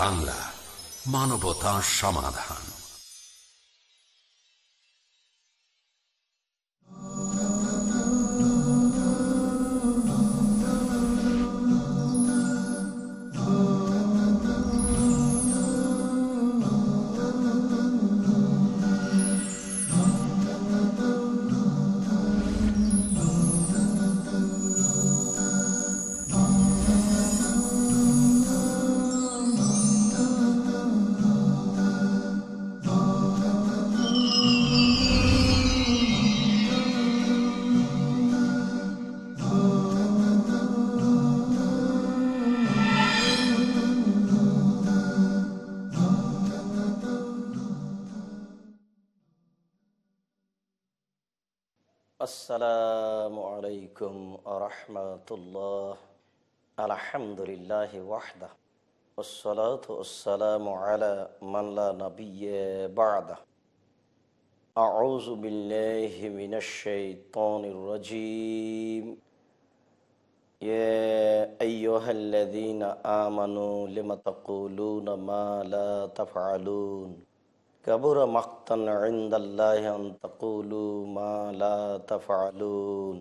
বাংলা মানবতা সমাধান। ورحمۃ اللہ الحمد للہ وحدہ، والصلاة والسلام على من لا نبي بعد أعوذ بالله من الشيطان الرجيم يا أيها الذين آمنوا لم تقولون ما لا تفعلون؟ كبر مقتا عند الله أن تقولوا ما لا تفعلون۔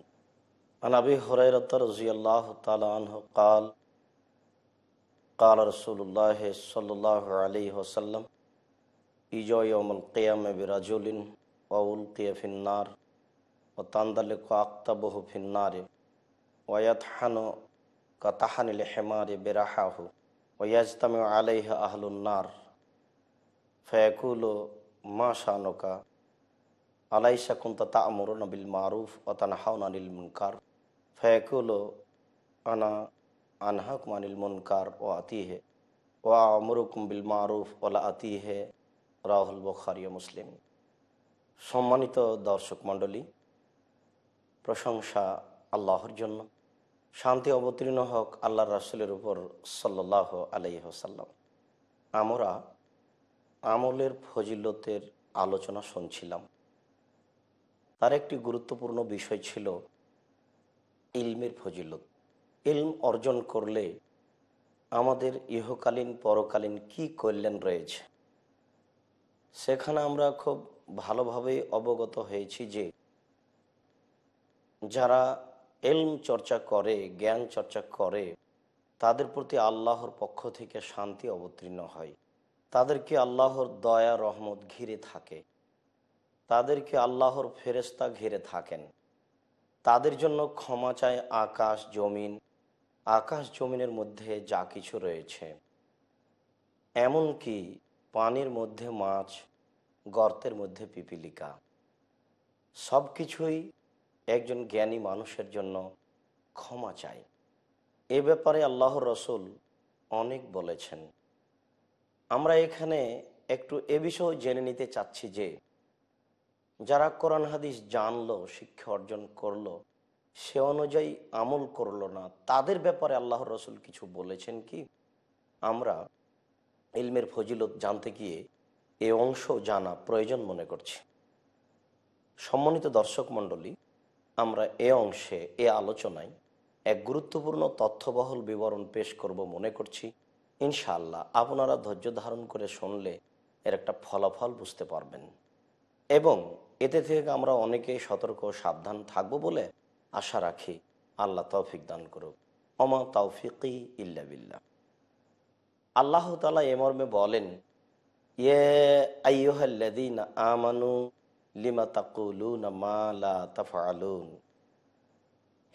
عن أبي هريرة رضي الله تعالى عنه قال قال رسول الله صلى الله عليه وسلم إجو يوم القيامة برجل وألقي في النار وتندلق أقطبه في النار ويطحن كطحن الحمار برحاه ويجتمع عليه أهل النار فيقول ما شانك أليس كنت تأمرنا بالمعروف وتنحون عن المنكر ফয়াকুলো আনা আনহাকুম আনিল মুনকার ও আতিহে ও আমরুকুম বিল মারুফ ওলা আতিহে রাহুল বখারি মুসলিম সম্মানিত দর্শক মণ্ডলী, প্রশংসা আল্লাহর জন্য। শান্তি অবতীর্ণ হোক আল্লাহ রাসুলের উপর সাল্লাহ আলাইসাল্লাম আমরা আমলের ফজিলতের আলোচনা শুনছিলাম। তার একটি গুরুত্বপূর্ণ বিষয় ছিল ইলমের ফজিলত। ইলম অর্জন করলে আমাদের ইহকালীন, পরকালীন কি কল্যাণ রয়েছে? সেখানে আমরা খুব ভালোভাবেই অবগত হয়েছি যে যারা এলম চর্চা করে, জ্ঞান চর্চা করে, তাদের প্রতি আল্লাহর পক্ষ থেকে শান্তি অবতীর্ণ হয়। তাদেরকে আল্লাহর দয়া, রহমত ঘিরে থাকে। তাদেরকে আল্লাহর ফেরেস্তা ঘিরে থাকেন। তাদের জন্য ক্ষমা চায় আকাশ, জমিন। আকাশ, জমিনের মধ্যে যা কিছু রয়েছে। এমনকি পানির মধ্যে মাছ, গর্তের মধ্যে পিপিলিকা। সব কিছুই একজন জ্ঞানী মানুষের জন্য ক্ষমা চায় এ ব্যাপারে আল্লাহর রসুল অনেক বলেছেন। আমরা এখানে একটু এ বিষয় জেনে নিতে চাচ্ছি যে যারা কোরআন হাদিস জানলো, শিক্ষা অর্জন করল, সে অনুযায়ী আমল করল না, তাদের ব্যাপারে আল্লাহ রসুল কিছু বলেছেন কি? আমরা ইলমের ফজিলত জানতে গিয়ে এ অংশ জানা প্রয়োজন মনে করছি। সম্মানিত দর্শক মণ্ডলী, আমরা এ অংশে, এ আলোচনায় এক গুরুত্বপূর্ণ তথ্যবহল বিবরণ পেশ করব মনে করছি। ইনশাআল্লাহ, আপনারা ধৈর্য ধারণ করে শুনলে এর একটা ফলাফল বুঝতে পারবেন। এবং এতে থেকে আমরা অনেকেই সতর্ক সাবধান থাকব বলে আশা রাখি। আল্লাহ তৌফিক দান করুক। অমা তৌফিকি ইল্লা বিল্লাহ। আল্লাহ তালা এ মর্মে বলেন ইয়ে আইয়ুহাল্লাদিন আমানু লিমা তাকুলুন মা লা তাফআলুন?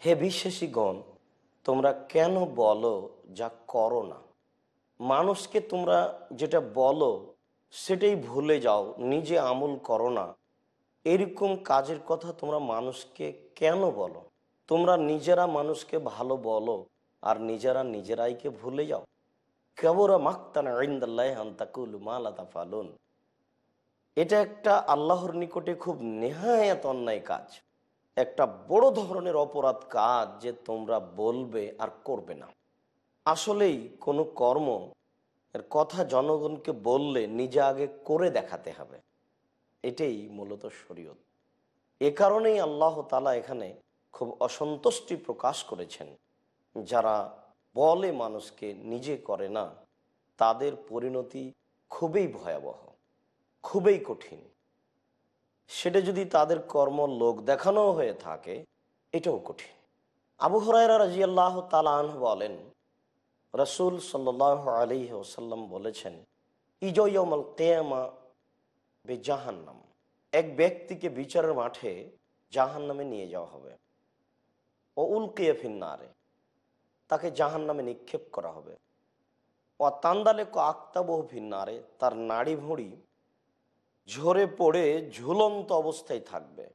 হে বিশ্বাসীগণ, তোমরা কেন বলো যা করো না? মানুষকে তোমরা যেটা বলো সেটাই ভুলে যাও, নিজে আমল করো না। এরকম কাজের কথা তোমরা মানুষকে কেন বলো? তোমরা নিজেরা মানুষকে ভালো বলো আর নিজেরা নিজেরাইকে ভুলে যাও। কেবরা মাক্তান ফালুন এটা একটা আল্লাহর নিকটে খুব নেহায়াত অন্যায় কাজ। একটা বড় ধরনের অপরাধ কাজ যে তোমরা বলবে আর করবে না। আসলেই কোনো কর্ম এর কথা জনগণকে বললে নিজে আগে করে দেখাতে হবে। এটাই মূলত শরীয়ত। এ কারণেই আল্লাহ তালা এখানে খুব অসন্তুষ্টি প্রকাশ করেছেন। যারা বলে মানুষকে নিজে করে না, তাদের পরিণতি খুবই ভয়াবহ, খুবই কঠিন। সেটা যদি তাদের কর্ম লোক দেখানো হয়ে থাকে, এটাও কঠিন। আবু হরাইরা রাজি আল্লাহ তালান বলেন রসুল সাল্লাহ আলী ওসাল্লাম বলেছেন ইজয়মল কেয়ামা বে জাহান্নাম এক ব্যক্তিকে বিচারের মাঠে জাহান্নামে নিয়ে যাওয়া হবে। ও উল্কিয়ে ফিন্নারে, তাকে জাহান্নামে নিক্ষেপ করা হবে। ও তান্দালে ক আক্তাবহ ফিন্নারে, তার নাড়ি ভুঁড়ি ঝরে পড়ে ঝুলন্ত অবস্থায় থাকবে।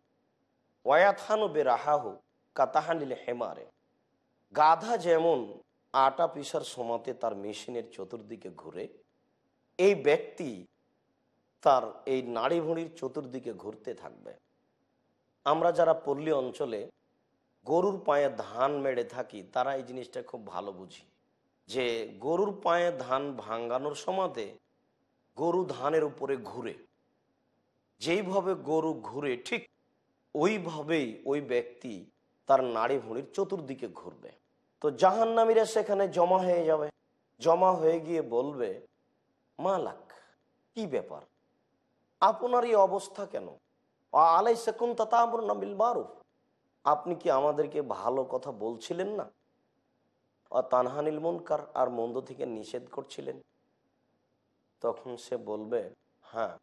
ওয়াথানু বে রাহাহু কাতাহানিল হেমারে, গাধা যেমন আটা পিসার সমাতে তার মেশিনের চতুর্দিকে ঘুরে, এই ব্যক্তি তার এই নাড়ি ভুঁড়ির চতুর্দিকে ঘুরতে থাকবে। আমরা যারা পল্লী অঞ্চলে গরুর পায়ে ধান মেড়ে থাকি, তারা এই জিনিসটা খুব ভালো বুঝি যে গরুর পায়ে ধান ভাঙ্গানোর সমাতে গরু ধানের উপরে ঘুরে। যেইভাবে গরু ঘুরে, ঠিক ওইভাবেই ওই ব্যক্তি তার নাড়ি ভুঁড়ির চতুর্দিকে ঘুরবে। তো জাহান্নামীরা সেখানে জমা হয়ে যাবে। জমা হয়ে গিয়ে বলবে, মালাক, কি ব্যাপার? আপনার এই অবস্থা কেন? আলাই সেকুন তাতামর নাবিল মারুফ। আপনি কি আমাদেরকে ভালো কথা বলছিলেন না? তানহানিল মুনকার আর মন্দ থেকে নিষেধ করছিলেন। তখন সে বলবে হ্যাঁ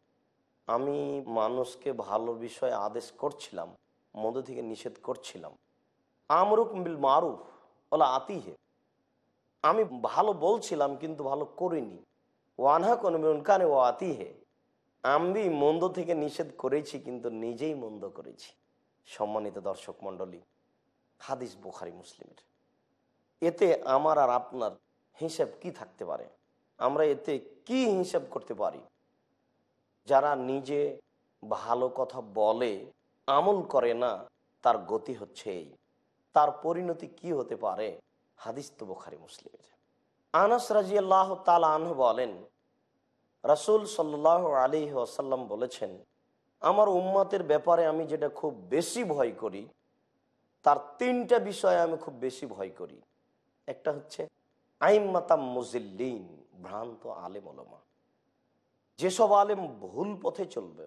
আমি মানুষকে ভালো বিষয়ে আদেশ করছিলাম, মন্দ থেকে নিষেধ করছিলাম। আমরুক বিল মারুফ। ওলা আতিহে। আমি ভালো বলছিলাম কিন্তু ভালো করিনি। ওয়ানহা কোন কানে ও আতিহে। আমি মন্দ থেকে নিষেধ করেছি কিন্তু নিজেই মন্দ করেছি। সম্মানিত দর্শক মন্ডলী হাদিস বুখারি মুসলিমের। এতে আমার আর আপনার হিসেব কি থাকতে পারে? আমরা এতে কি হিসেব করতে পারি? যারা নিজে ভালো কথা বলে, আমল করে না, তার গতি হচ্ছে এই। তার পরিণতি কি হতে পারে? হাদিস তো বোখারি, মুসলিমের। আনাস রাজি আল্লাহ আনহ বলেন, রাসুল সাল্লাহ আলী আসাল্লাম বলেছেন, আমার উম্মাতের ব্যাপারে আমি যেটা খুব বেশি ভয় করি, তার তিনটা বিষয়ে আমি খুব বেশি ভয় করি। একটা হচ্ছে আইমাতাম মুজিল্লিন, ভ্রান্ত আলেম ওলমা। যেসব আলেম ভুল পথে চলবে,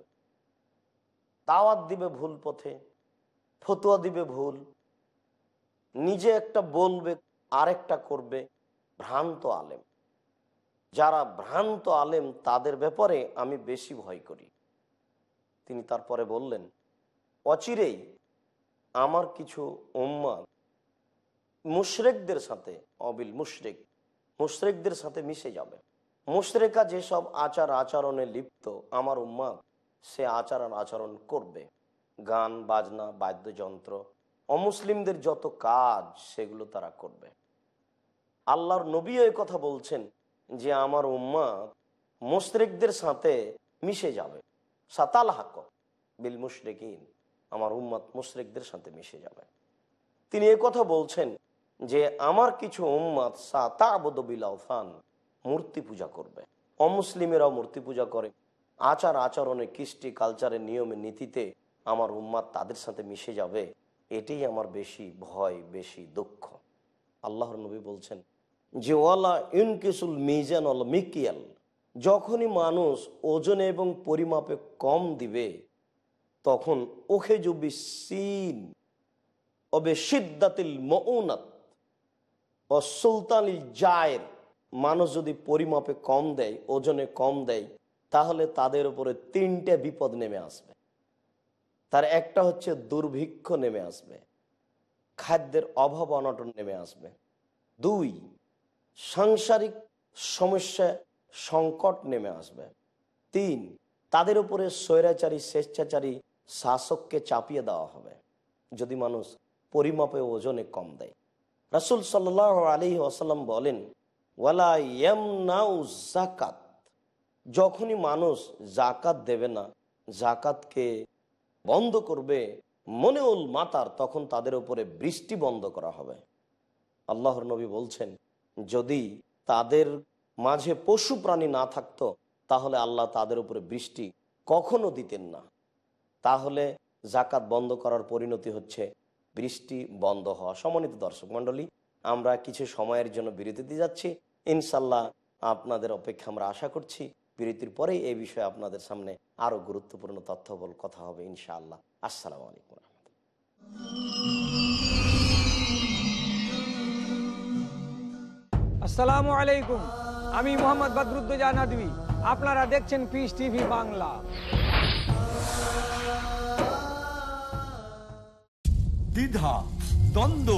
দাওয়াত দিবে ভুল পথে, ফতুয়া দিবে ভুল নিজে একটা বলবে, আরেকটা করবে ভ্রান্ত আলেম। যারা ভ্রান্ত আলেম, তাদের ব্যাপারে আমি বেশি ভয় করি। তিনি তারপরে বললেন, অচিরেই আমার কিছু উম্মা মুশরেকদের সাথে, অবিল মুশরেক, মুশরেকদের সাথে মিশে যাবে। মুশরেকা যেসব আচার আচরণে লিপ্ত, আমার উম্মা সে আচার আচরণ করবে। গান, বাজনা, বাদ্যযন্ত্র অমুসলিমদের যত কাজ, সেগুলো তারা করবে। আল্লাহর নবী এই কথা বলছেন যে, আমার উম্মা মুশরেকদের সাথে মিশে যাবে। সাতাল হাক বিল মুশরেকিন। আমার উম্মাদ মুশরেকদের সাথে মিশে যাবে। তিনি কথা বলছেন যে, আমার কিছু উম্মাদ সাতাবদবিল আফান মূর্তি পূজা করবে। অমুসলিমেরাও মূর্তি পূজা করে। আচার আচরণে কৃষ্টি কালচারের নিয়মে, নীতিতে আমার উম্মাদ তাদের সাথে মিশে যাবে। এটাই আমার বেশি ভয়, বেশি দুঃখ। আল্লাহর নবী বলছেন, যে ওয়ালা ইনকিসুল মিজান অল মিকিয়াল, যখনই মানুষ ওজনে এবং পরিমাপে কম দিবে, তখন ওখে জুবি সিন অবে সিদ্দাতিল মৌনাত ও সুলতানিল জায়ের। মানুষ যদি পরিমাপে কম দেয়, ওজনে কম দেয়, তাহলে তাদের উপরে তিনটে বিপদ নেমে আসবে। তার একটা হচ্ছে দুর্ভিক্ষ নেমে আসবে, খাদ্যের অভাব অনটন নেমে আসবে। দুই, সাংসারিক সমস্যা সংকট নেমে আসবে। তিন, তাদের উপরে স্বৈরাচারী, স্বেচ্ছাচারী শাসককে চাপিয়ে দেওয়া হবে, যদি মানুষ পরিমাপে ওজনে কম দেয়। রাসুল সাল্লাহ আলী আসাল্লাম বলেন, ওয়ালা নাউ জাকাত যখনই মানুষ জাকাত দেবে না জাকাতকে বন্ধ করবে মনে মনেউল মাতার, তখন তাদের উপরে বৃষ্টি বন্ধ করা হবে। আল্লাহর নবী বলছেন, যদি তাদের মাঝে পশু প্রাণী না থাকতো, তাহলে আল্লাহ তাদের উপরে বৃষ্টি কখনো দিতেন না। তাহলে জাকাত বন্ধ করার পরিণতি হচ্ছে বৃষ্টি বন্ধ হওয়া। সমন্বিত দর্শক মন্ডলী আমরা কিছু সময়ের জন্য বিরতিতে যাচ্ছি। ইনশাল্লাহ আপনাদের অপেক্ষা আমরা আশা করছি বিরতির পরেই এই বিষয়ে আপনাদের সামনে আরও গুরুত্বপূর্ণ তথ্য বল কথা হবে ইনশাআল্লাহ। আসসালামু আলাইকুম। আসসালামু আলাইকুম। আমি মোহাম্মদ বদরুদ্দোজা নদী আপনারা দেখছেন পিস টিভি বাংলা। দ্বিধা দ্বন্দ্ব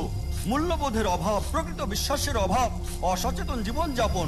মূল্যবোধের অভাব প্রকৃত বিশ্বাসের অভাব অসচেতন জীবনযাপন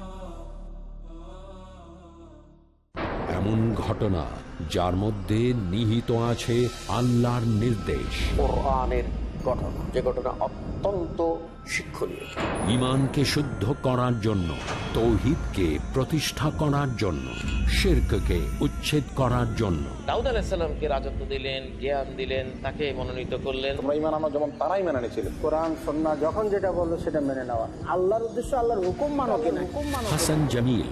এমন ঘটনা যার মধ্যে নিহিত আছে আল্লাহর নির্দেশ। কোরআনের ঘটনা যে ঘটনা অত্যন্ত শিক্ষণীয়। ইমানকে শুদ্ধ করার জন্য তৌহিদকে প্রতিষ্ঠা করার জন্য শিরককে উচ্ছেদ করার জন্য। দাউদ আলাহিসাল্লামকে রাজত্ব দিলেন জ্ঞান দিলেন তাকে মনোনীত করলেন। তোমরা ইমান আনো যেমন তারাই মেনে কোরআন সন্না যখন যেটা বলল সেটা মেনে নেওয়া। আল্লাহর উদ্দেশ্য আল্লাহর হুকুম মানো কিনা। হুকুম মানো হাসান জামিল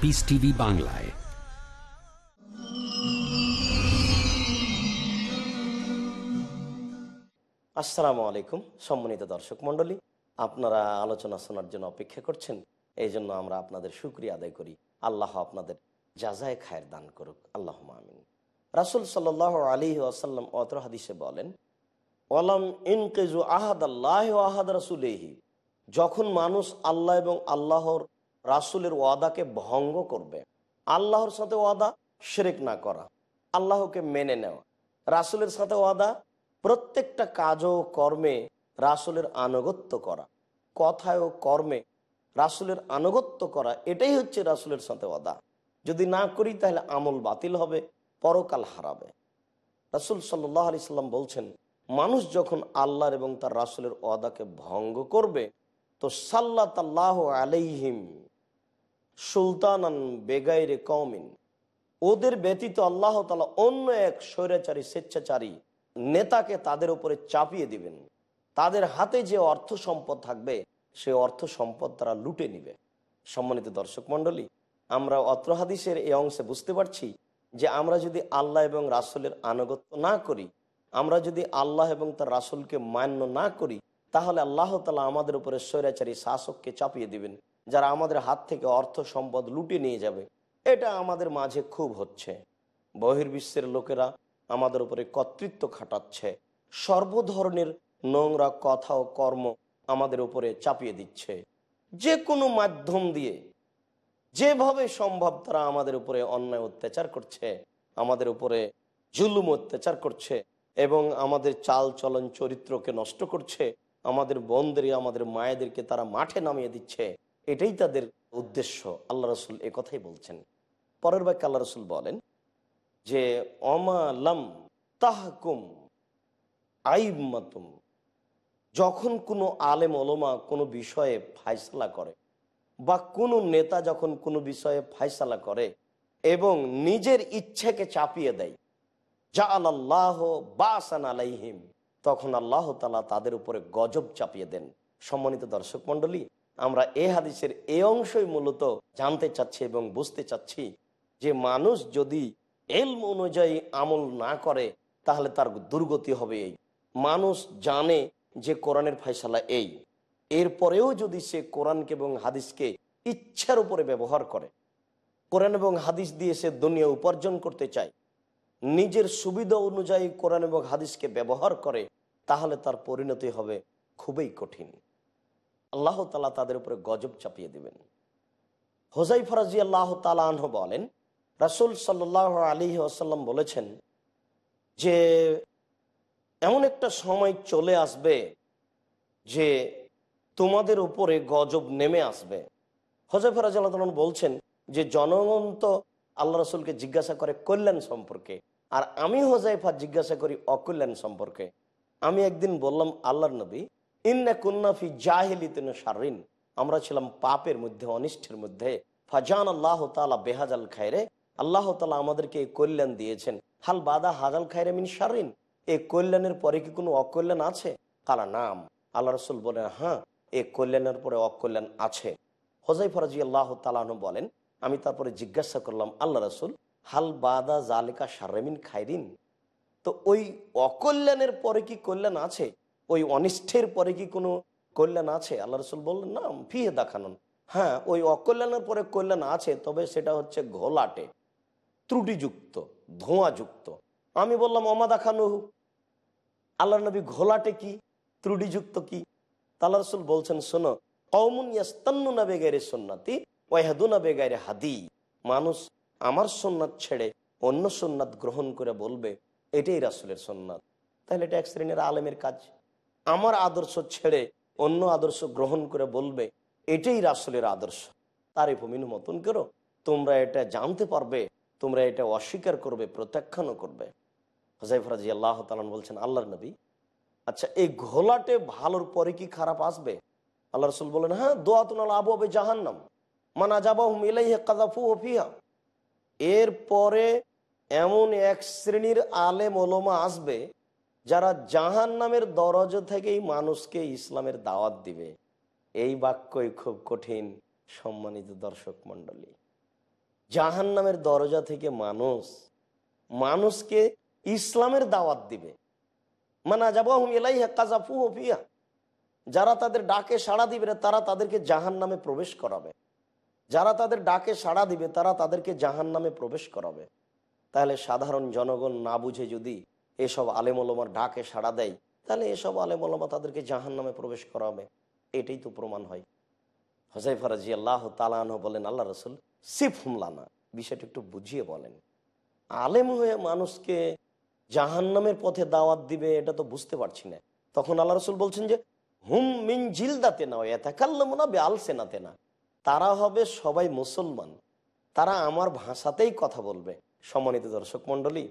পিস টিভি বাংলায় আসসালামু আলাইকুম, সম্মানিত দর্শক মণ্ডলী। আপনারা আলোচনা শোনার জন্য অপেক্ষা করছেন। এই জন্য আমরা আপনাদের সুক্রিয়া আদায় করি। আল্লাহ আপনাদের যাজায় খায়ের দান করুক। আল্লাহ আমিন। রাসুল সাল আলী আসাল্লাম অতর হাদিসে বলেন, ওয়ালাম ইনকেজু আহাদ আল্লাহ আহাদ রাসুলেহি। যখন মানুষ আল্লাহ এবং আল্লাহর রাসুলের ওয়াদাকে ভঙ্গ করবে। আল্লাহর সাথে ওয়াদা শিরেক না করা, আল্লাহকে মেনে নেওয়া। রাসুলের সাথে ওয়াদা প্রত্যেকটা কাজ ও কর্মে রাসুলের আনুগত্য করা কথায় ও কর্মে রাসুলের আনুগত্য করা, এটাই হচ্ছে রাসুলের সাথে ওয়াদা। যদি না করি তাহলে আমল বাতিল হবে, পরকাল হারাবে। রাসুল সাল্লাহ আলি সাল্লাম বলছেন, মানুষ যখন আল্লাহর এবং তার রাসুলের ওয়াদাকে ভঙ্গ করবে, তো সাল্লাহ তাল্লাহ আলাইহিম সুলতানান বেগাইরে কমিন ওদের ব্যতীত আল্লাহ তালা অন্য এক স্বৈরাচারী, স্বেচ্ছাচারী নেতাকে তাদের উপরে চাপিয়ে দিবেন। তাদের হাতে যে অর্থ সম্পদ থাকবে, সে অর্থ সম্পদ তারা লুটে নিবে। সম্মানিত দর্শক মণ্ডলী, আমরা অত্র হাদিসের এই অংশে বুঝতে পারছি যে আমরা যদি আল্লাহ এবং রাসুলের আনুগত্য না করি, আমরা যদি আল্লাহ এবং তার রাসুলকে মান্য না করি, তাহলে আল্লাহ তালা আমাদের উপরে স্বৈরাচারী শাসককে চাপিয়ে দিবেন। যারা আমাদের হাত থেকে অর্থ সম্পদ লুটে নিয়ে যাবে। এটা আমাদের মাঝে খুব হচ্ছে। বহির্বিশ্বের লোকেরা আমাদের উপরে কর্তৃত্ব খাটাচ্ছে। সর্বধরনের নোংরা কথা ও কর্ম আমাদের উপরে চাপিয়ে দিচ্ছে। যে কোনো মাধ্যম দিয়ে, যেভাবে সম্ভব তারা আমাদের উপরে অন্যায় অত্যাচার করছে, আমাদের উপরে জুলুম অত্যাচার করছে এবং আমাদের চাল চলন চরিত্রকে নষ্ট করছে, আমাদের বোনদের আমাদের মায়েদেরকে তারা মাঠে নামিয়ে দিচ্ছে। এটাই তাদের উদ্দেশ্য। আল্লাহ রসুল এ কথাই বলছেন। পরের বাক্যে আল্লাহ রসুল বলেন যে অমালাম তাহকুম আইমাতুম যখন কোনো আলেম ওলমা কোনো বিষয়ে ফাইসলা করে বা কোনো নেতা যখন কোনো বিষয়ে ফাইসালা করে এবং নিজের ইচ্ছেকে চাপিয়ে দেয় যা আল্লাহ বাসান আলাইহিম, তখন আল্লাহ তালা তাদের উপরে গজব চাপিয়ে দেন। সম্মানিত দর্শক মন্ডলী আমরা এ হাদিসের এ অংশই মূলত জানতে চাচ্ছি এবং বুঝতে চাচ্ছি যে মানুষ যদি এলম অনুযায়ী আমল না করে, তাহলে তার দুর্গতি হবে এই। মানুষ জানে যে কোরআনের ফয়সালা এই। এরপরেও যদি সে কোরআনকে এবং হাদিসকে ইচ্ছার উপরে ব্যবহার করে, কোরআন এবং হাদিস দিয়ে সে দুনিয়া উপার্জন করতে চায়, নিজের সুবিধা অনুযায়ী কোরআন এবং হাদিসকে ব্যবহার করে, তাহলে তার পরিণতি হবে খুবই কঠিন। আল্লাহ তালা তাদের উপরে গজব চাপিয়ে দিবেন। হোজাই ফরাজি আল্লাহ তালাহ বলেন, রাসুল সাল্লাহ আলী আসাল্লাম বলেছেন যে, এমন একটা সময় চলে আসবে যে তোমাদের উপরে গজব নেমে আসবে। হজফর রাজন বলছেন যে, জনগণ তো আল্লাহ রসুলকে জিজ্ঞাসা করে কল্যাণ সম্পর্কে, আর আমি হোজাইফা জিজ্ঞাসা করি অকল্যাণ সম্পর্কে। আমি একদিন বললাম, আল্লাহর নবী ইন্না কুন্নাফি জাহিলিতেন সারিন আমরা ছিলাম পাপের মধ্যে অনিষ্ঠের মধ্যে। ফাজান আল্লাহ তালা বেহাজাল খায়রে। আল্লাহ তালা আমাদেরকে এই কল্যাণ দিয়েছেন। হাল বাদা হাজাল খায়রে মিন সারিন এই কল্যাণের পরে কি কোনো অকল্যাণ আছে? কালা, নাম। আল্লাহ রসুল বলেন হ্যাঁ এই কল্যাণের পরে অকল্যাণ আছে। হোজাই ফরাজি আল্লাহ তালাহন বলেন, আমি তারপরে জিজ্ঞাসা করলাম, আল্লাহ রসুল, হাল বাদা জালিকা সারেমিন খাইরিন তো ওই অকল্যাণের পরে কি কল্যাণ আছে? ওই অনিষ্টের পরে কি কোনো কল্যাণ আছে? আল্লাহ রসুল বললেন, না, ফিহে দেখানোন। হ্যাঁ ওই অকল্যাণের পরে কল্যাণ আছে, তবে সেটা হচ্ছে ঘোলাটে, ত্রুটিযুক্ত, ধোঁয়াযুক্ত। আমি বললাম অমা দেখানো আল্লাহ নবী, ঘোলাটে কি? ত্রুটিযুক্ত কি? তাল্লা রসুল বলছেন, শোনো কৌমুন ইয়াস্তান্নুনা বেগাইরে সন্ন্যাতি ওয়াহাদুনা বেগাইরে হাদি। মানুষ আমার সোননাথ ছেড়ে অন্য সোননাথ গ্রহণ করে বলবে, এটাই রাসুলের সোননাথ তাহলে এটা এক শ্রেণির আলেমের কাজ। আমার আদর্শ ছেড়ে অন্য আদর্শ গ্রহণ করে বলবে, এটাই রাসুলের আদর্শ। তার ভূমিন মতন করো। তোমরা এটা জানতে পারবে, তোমরা এটা অস্বীকার করবে, প্রত্যাখ্যানও করবে। হজাইফরাজি আল্লাহ তালান বলছেন, আল্লাহর নবী। আচ্ছা এই ঘোলাটে ভালোর পরে কি খারাপ আসবে? আল্লাহ রসুল বলেন হ্যাঁ দোয়াতুন আবু আবে জাহান্নাম। মানা যাবাহুম ইলাইহে কাদাফু ওফিহা এরপরে এমন এক শ্রেণির আলেম ওলমা আসবে যারা জাহান নামের দরজ থেকেই মানুষকে ইসলামের দাওয়াত দিবে। এই বাক্যই খুব কঠিন, সম্মানিত দর্শক মন্ডলী জাহান নামের দরজা থেকে মানুষ, মানুষকে ইসলামের দাওয়াত দিবে। মানা যাবাহুম ইলাইহে কাজাফু ওফিয়া যারা তাদের ডাকে সাড়া দিবে, তারা তাদেরকে জাহান নামে প্রবেশ করাবে। যারা তাদের ডাকে সাড়া দিবে, তারা তাদেরকে জাহান নামে প্রবেশ করাবে। তাহলে সাধারণ জনগণ না বুঝে যদি এসব আলেমলমার ডাকে সাড়া দেয়, তাহলে এসব আলেমলমা তাদেরকে জাহান নামে প্রবেশ করাবে। এটাই তো প্রমাণ হয়। হসাই ফরাজি আল্লাহ তালান বলেন, আল্লাহ রসুল সিফ হুমলানা বিষয়টা একটু বুঝিয়ে বলেন। আলেম হয়ে মানুষকে জাহান নামের পথে দাওয়াত দিবে, এটা তো বুঝতে পারছি না। তখন আল্লাহ রসুল বলছেন যে, হুম মিন জিলদাতে না এতাকাল্লামনা বে আলসেনাতে না। তারা হবে সবাই মুসলমান। তারা আমার ভাষাতেই কথা বলবে। সম্মানিত দর্শক মন্ডলী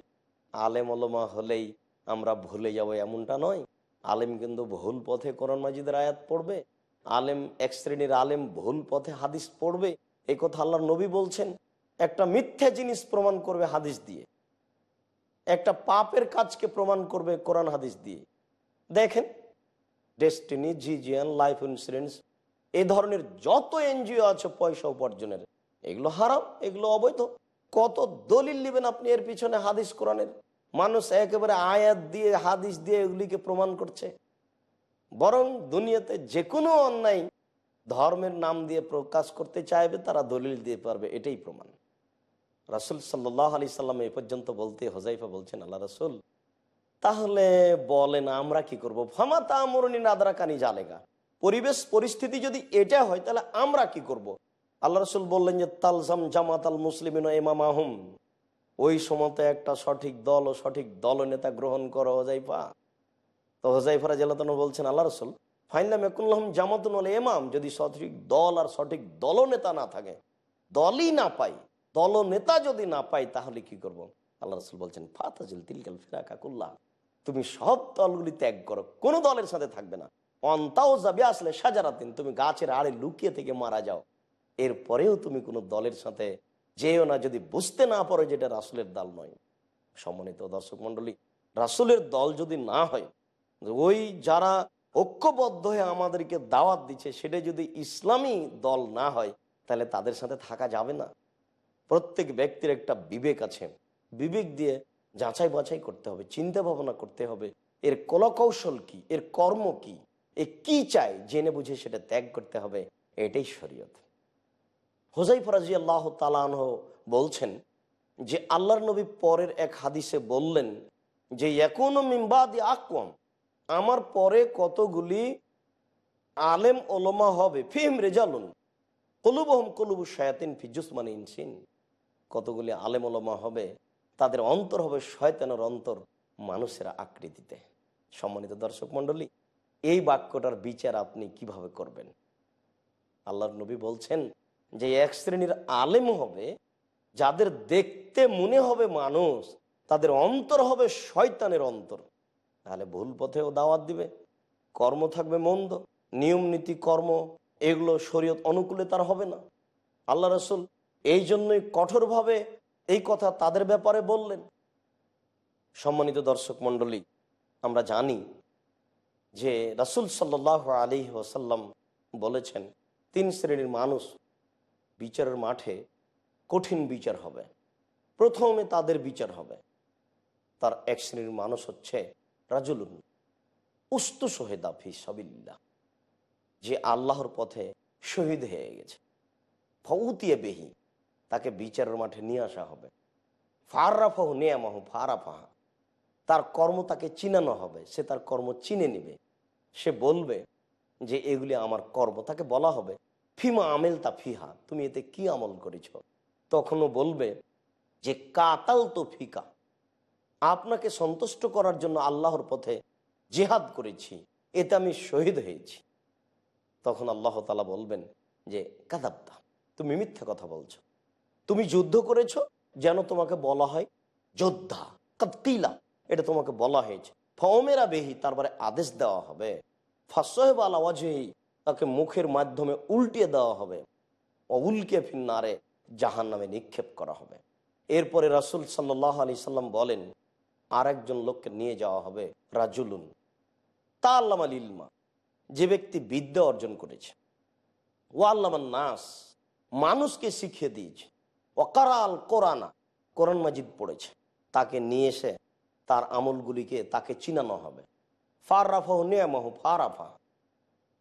আলেম অলমা হলেই আমরা ভুলে যাব, এমনটা নয়। আলেম কিন্তু ভুল পথে কোরআন মাজিদের আয়াত পড়বে। আলেম, এক শ্রেণির আলেম ভুল পথে হাদিস পড়বে। এই কথা আল্লাহর নবী বলছেন, একটা মিথ্যা জিনিস প্রমাণ করবে হাদিস দিয়ে। একটা পাপের কাজকে প্রমাণ করবে কোরআন হাদিস দিয়ে। দেখেন, ডেস্টিনি, জিজিয়ান, লাইফ ইন্স্যুরেন্স এই ধরনের যত এনজিও আছে পয়সা উপার্জনের, এগুলো হারাম, এগুলো অবৈধ। কত দলিল নেবেন আপনি এর পিছনে হাদিস কোরআনের? মানুষ একেবারে আয়াত দিয়ে, হাদিস দিয়ে এগুলিকে প্রমাণ করছে। বরং দুনিয়াতে যে কোনো অন্যায় ধর্মের নাম দিয়ে প্রকাশ করতে চাইবে, তারা দলিল দিয়ে পারবে, এটাই প্রমাণ। রাসুল সাল্লাহ আলি সাল্লাম এ পর্যন্ত বলতে হোজাইফা বলছেন, আল্লাহ রাসুল, তাহলে বলেন, আমরা কি করব? ফামা তা মরণী নাদরা কানি জালেগা। পরিবেশ, পরিস্থিতি যদি এটা হয়, তাহলে আমরা কি করব। আল্লাহ রসুল বললেন যে, তালজাম জামাত আল মুসলিমিন ইমাম আহম ওই সময়তে একটা সঠিক দল ও সঠিক দল নেতা গ্রহণ করো হোজাইফা। তো হোজাইফারা জেলাতন বলছেন আল্লাহ রসুল ফাইনলাম একুল্লাহম জামাতুন এমাম যদি সঠিক দল আর সঠিক দল নেতা না থাকে, দলই না পাই, দল নেতা যদি না পাই, তাহলে কি করব। আল্লাহ রসুল বলছেন, ফাতাজিল তিলকাল ফিরাকাকুল্লাহ তুমি সব দলগুলি ত্যাগ করো, কোনো দলের সাথে থাকবে না। অন্তাও যাবে আসলে সাজারাতিন তুমি গাছের আড়ে লুকিয়ে থেকে মারা যাও। এরপরেও তুমি কোনো দলের সাথে যেও না, যদি বুঝতে না পারো যেটা রাসুলের দল নয়। সম্মানিত দর্শক মন্ডলী রাসুলের দল যদি না হয়, ওই যারা ঐক্যবদ্ধ হয়ে আমাদেরকে দাওয়াত দিচ্ছে, সেটা যদি ইসলামী দল না হয়, তাহলে তাদের সাথে থাকা যাবে না। প্রত্যেক ব্যক্তির একটা বিবেক আছে। বিবেক দিয়ে যাচাই বাছাই করতে হবে, চিন্তা ভাবনা করতে হবে, এর কলকৌশল কি, এর কর্ম কি, এ কি চায়, জেনে বুঝে সেটা ত্যাগ করতে হবে, এটাই শরীয়ত। হোজাই ফরাজি আল্লাহ তালাহ বলছেন যে আল্লাহর নবী পরের এক হাদিসে বললেন যে এখনও মিম্বাদি আকম আমার পরে কতগুলি আলেম ওলমা হবে? ফিম রেজালুন, কলুবহম কলুবু শায়াতিন ফিজুসমান ইনসিন। কতগুলি আলেম ওলমা হবে, তাদের অন্তর হবে শয়তানের অন্তর মানুষের আকৃতিতে। সম্মানিত দর্শক মণ্ডলী, এই বাক্যটার বিচার আপনি কীভাবে করবেন? আল্লাহর নবী বলছেন যে এক শ্রেণির আলেম হবে, যাদের দেখতে মনে হবে মানুষ, তাদের অন্তর হবে শয়তানের অন্তর। তাহলে ভুল পথেও দাওয়াত দিবে, কর্ম থাকবে মন্দ, নিয়ম নীতি, কর্ম, এগুলো শরীয়ত অনুকূলে তার হবে না। আল্লাহ রসুল এই জন্যই কঠোরভাবে এই কথা তাদের ব্যাপারে বললেন। সম্মানিত দর্শক মণ্ডলী, আমরা জানি যে রাসুল সাল্লাহ আলী ওসাল্লাম বলেছেন, তিন শ্রেণির মানুষ বিচারের মাঠে কঠিন বিচার হবে। প্রথমে তাদের বিচার হবে। তার এক শ্রেণির মানুষ হচ্ছে রাজুলুন উস্তু সোহেদা ফি সাবিল্লাহ যে আল্লাহর পথে শহীদ হয়ে গেছে। ফউতিয়ে বেহি। তাকে বিচারের মাঠে নিয়ে আসা হবে। ফারাফাহ নিয়ামাহ ফারাফাহা। তার কর্ম তাকে চিনানো হবে। সে তার কর্ম চিনে নিবে। সে বলবে যে এগুলি আমার কর্ম। তাকে বলা হবে ফিমা আমেল তা ফিহা তুমি এতে কি আমল করেছ? তখনও বলবে যে কাতাল তো ফিকা, আপনাকে সন্তুষ্ট করার জন্য আল্লাহর পথে জেহাদ করেছি, এতে আমি শহীদ হয়েছি। তখন আল্লাহ তালা বলবেন যে কাদাব্দা তুমি মিথ্যা কথা বলছো। তুমি যুদ্ধ করেছ, যেন তোমাকে বলা হয় যোদ্ধা কাতিলা এটা তোমাকে বলা হয়েছে। ফমেরা বেহি, তারপরে আদেশ দেওয়া হবে। ফাঁসহেব আলাওয়াজহি তাকে মুখের মাধ্যমে উল্টিয়ে দেওয়া হবে। অউলকে ফিন্নারে জাহান নামে নিক্ষেপ করা হবে। এরপরে রাসুল সাল্লাহ আলি সাল্লাম বলেন আর একজন লোককে নিয়ে যাওয়া হবে রাজুলুন। তা আল্লাম আল ইলমা। যে ব্যক্তি বিদ্যা অর্জন করেছে। ও আল্লামান নাস। মানুষকে শিখিয়ে দিয়েছে। অকারাল কোরআনা। কোরআন মাজিদ পড়েছে। তাকে নিয়ে এসে তার আমলগুলিকে তাকে চিনানো হবে। ফার ফারাফাহ নিয়ামাহ ফারাফা।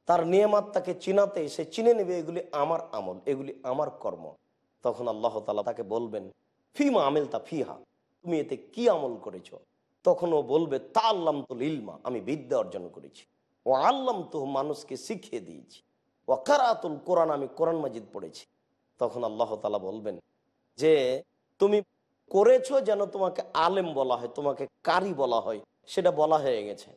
তার নিয়ামাত তাকে চিনাতে, সে চিনে নেবে, এগুলি আমার আমল, এগুলি আমার কর্ম। তখন আল্লাহ তালা তাকে বলবেন, ফিমা আমেল তা ফিহা, তুমি এতে কি আমল করেছ? তখন ও বলবে তা আল্লাম তো লিলমা, আমি বিদ্যা অর্জন করেছি। ও আল্লাম তো মানুষকে শিখিয়ে দিয়েছি। ও কারাতুল কোরআন, আমি কোরআন মাজিদ পড়েছি। তখন আল্লাহ তালা বলবেন, যে তুমি করেছ যেন তোমাকে আলেম বলা হয়, তোমাকে কারি বলা হয়, সেটা বলা হয়ে গেছে।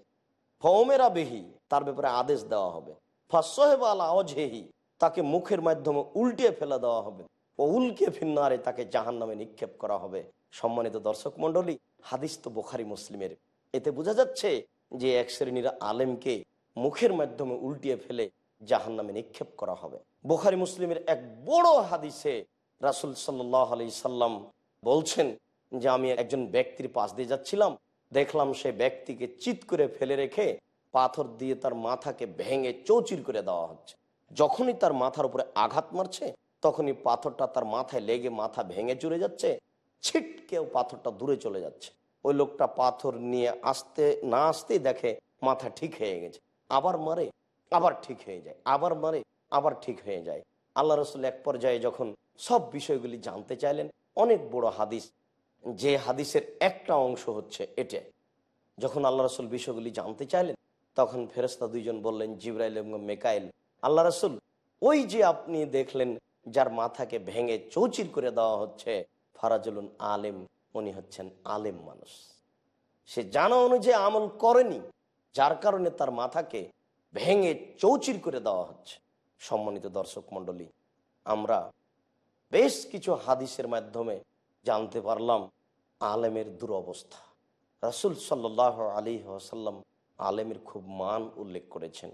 ফমেরা বেহি, তার ব্যাপারে আদেশ দেওয়া হবে। ফাঁসহেব আলা অজেহি তাকে মুখের মাধ্যমে উল্টিয়ে ফেলে দেওয়া হবে ও উল্কে ফিন্নারে তাকে জাহান নামে নিক্ষেপ করা হবে। সম্মানিত দর্শক মন্ডলী হাদিস তো বোখারি, মুসলিমের। এতে বোঝা যাচ্ছে যে এক শ্রেণির আলেমকে মুখের মাধ্যমে উল্টিয়ে ফেলে জাহান নামে নিক্ষেপ করা হবে। বোখারি, মুসলিমের এক বড় হাদিসে রাসুল সাল্লাহ আলি সাল্লাম বলছেন যে, আমি একজন ব্যক্তির পাশ দিয়ে যাচ্ছিলাম দেখলাম সে ব্যক্তিকে চিত করে ফেলে রেখে পাথর দিয়ে তার মাথাকে ভেঙে চৌচির করে দেওয়া হচ্ছে। যখনই তার মাথার উপরে আঘাত মারছে, তখনই পাথরটা তার মাথায় লেগে মাথা ভেঙে চলে যাচ্ছে ছিটকেও পাথরটা দূরে চলে যাচ্ছে। ওই লোকটা পাথর নিয়ে আসতে না আসতেই দেখে মাথা ঠিক হয়ে গেছে। আবার মারে, আবার ঠিক হয়ে যায়, আবার মারে, আবার ঠিক হয়ে যায়। আল্লাহ রসুল এক পর্যায়ে যখন সব বিষয়গুলি জানতে চাইলেন, অনেক বড় হাদিস যে হাদিসের একটা অংশ হচ্ছে এটা। যখন আল্লাহ রসুল বিষয়গুলি জানতে চাইলেন, তখন ফেরস্তা দুইজন বললেন, জিব্রাইল এবং মেকাইল, আল্লাহ রসুল, ওই যে আপনি দেখলেন, যার মাথাকে ভেঙে চৌচির করে দেওয়া হচ্ছে, ফারাজুলুন আলেম, উনি হচ্ছেন আলেম মানুষ। সে জানা অনুযায়ী আমল করেনি, যার কারণে তার মাথাকে ভেঙে চৌচির করে দেওয়া হচ্ছে। সম্মানিত দর্শক মণ্ডলী, আমরা বেশ কিছু হাদিসের মাধ্যমে জানতে পারলাম আলেমের দুরবস্থা। রাসুল সাল্লাহ আলী আসাল্লাম আলেমের খুব মান উল্লেখ করেছেন।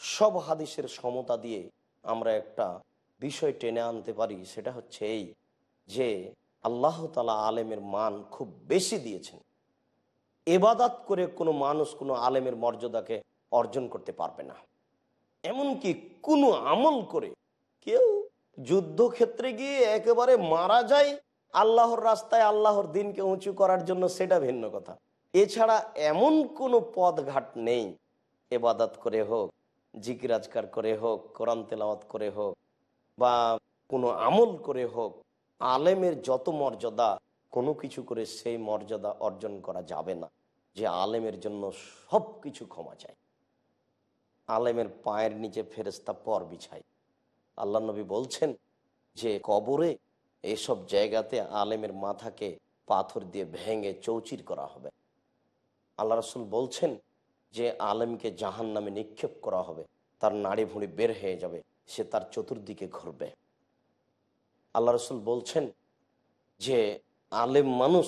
সব হাদিসের সমতা দিয়ে আমরা একটা বিষয় টেনে আনতে পারি, সেটা হচ্ছে এই যে আল্লাহ তালা আলেমের মান খুব বেশি দিয়েছেন। এবাদাত করে কোনো মানুষ কোনো আলেমের মর্যাদাকে অর্জন করতে পারবে না। এমনকি কোনো আমল করে কেউ যুদ্ধক্ষেত্রে গিয়ে একেবারে মারা যায় আল্লাহর রাস্তায় আল্লাহর দিনকে উঁচু করার জন্য সেটা ভিন্ন কথা। এছাড়া এমন কোনো পদঘাট নেই, এবাদাত করে হোক জিকিরাজকার করে হোক, কোরআন তেলাওয়াত করে হোক, বা কোনো আমল করে হোক, আলেমের যত মর্যাদা, কোনো কিছু করে সেই মর্যাদা অর্জন করা যাবে না, যে আলেমের জন্য সব কিছু ক্ষমা চায়। আলেমের পায়ের নিচে ফেরেস্তা পর বিছায়। আল্লাহ নবী বলছেন যে কবরে এসব জায়গাতে আলেমের মাথাকে পাথর দিয়ে ভেঙে চৌচির করা হবে। আল্লাহ রসুল বলছেন যে, আলেমকে জাহান নামে নিক্ষেপ করা হবে। তার নাড়ি ভুঁড়ি বের হয়ে যাবে, সে তার চতুর্দিকে ঘুরবে। আল্লাহ রসুল বলছেন যে, আলেম মানুষ,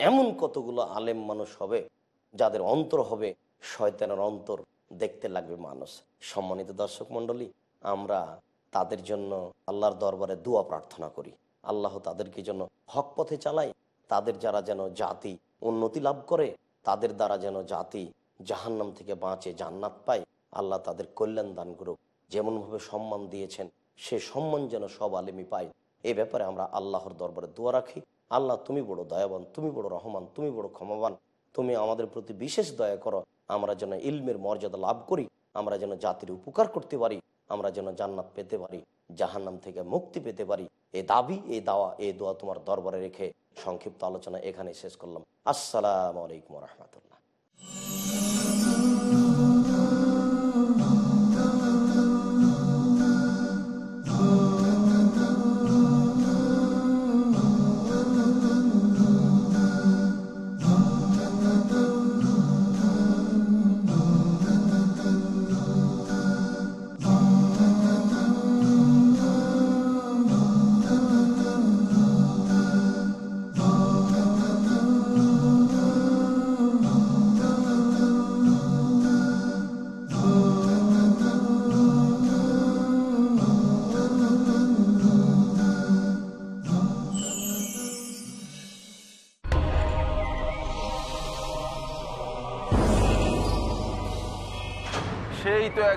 এমন কতগুলো আলেম মানুষ হবে যাদের অন্তর হবে শয়তানের অন্তর, দেখতে লাগবে মানুষ। সম্মানিত দর্শক মণ্ডলী, আমরা তাদের জন্য আল্লাহর দরবারে দোয়া প্রার্থনা করি। আল্লাহ তাদেরকে যেন হক পথে চালায়, তাদের যারা যেন জাতি উন্নতি লাভ করে, তাদের দ্বারা যেন জাতি জাহান্নাম থেকে বাঁচে, জান্নাত পায়, আল্লাহ তাদের কল্যাণ দান করুক। যেমনভাবে সম্মান দিয়েছেন, সে সম্মান যেন সব আলেমি পায়। এ ব্যাপারে আমরা আল্লাহর দরবারে দোয়া রাখি। আল্লাহ তুমি বড় দয়াবান, তুমি বড় রহমান, তুমি বড় ক্ষমাবান। তুমি আমাদের প্রতি বিশেষ দয়া করো। আমরা যেন ইলমের মর্যাদা লাভ করি। আমরা যেন জাতির উপকার করতে পারি। আমরা যেন জান্নাত পেতে পারি, জাহান্নাম থেকে মুক্তি পেতে পারি। এ দাবি, এ দাওয়া, এ দোয়া তোমার দরবারে রেখে সংক্ষিপ্ত আলোচনা এখানে শেষ করলাম। আসসালামু আলাইকুম রহমতুল্লাহ।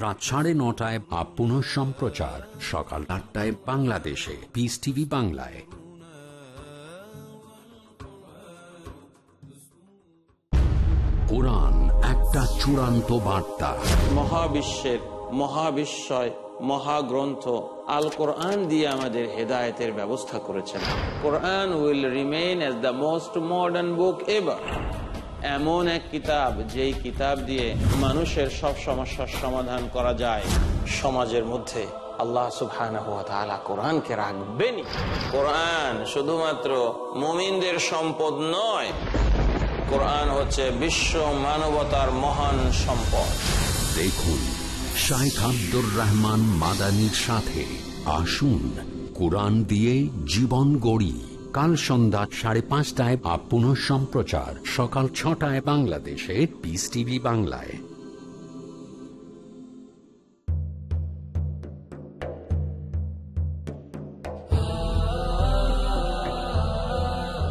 রাত সাড়ে নটায় বা পুনঃ সম্প্রচার। সকাল আটটায় বাংলাদেশে। পিস টিভি বাংলায়। কোরআন একটা চূড়ান্ত বার্তা। মহাবিশ্বের মহাবিশ্বয়, মহাগ্রন্থ আল কোরআন দিয়ে আমাদের হেদায়তের ব্যবস্থা করেছেন। Quran will remain as the most modern book ever. এমন এক কিতাব, যেই কিতাব দিয়ে মানুষের সব সমস্যার সমাধান করা যায় সমাজের মধ্যে। আল্লাহ তাআলা কোরআনকে রাখবেনই। কোরআন শুধুমাত্র মুমিনদের সম্পদ নয়, কোরআন হচ্ছে বিশ্ব মানবতার মহান সম্পদ। দেখুন, শাইখ আব্দুর রহমান মাদানির সাথে আসুন, কোরআন দিয়ে জীবন গড়ি। কাল সন্ধ্যা সাড়ে পাঁচটায় বা পুনঃ সম্প্রচার সকাল ছটায় বাংলাদেশে পিস টিভি বাংলায়।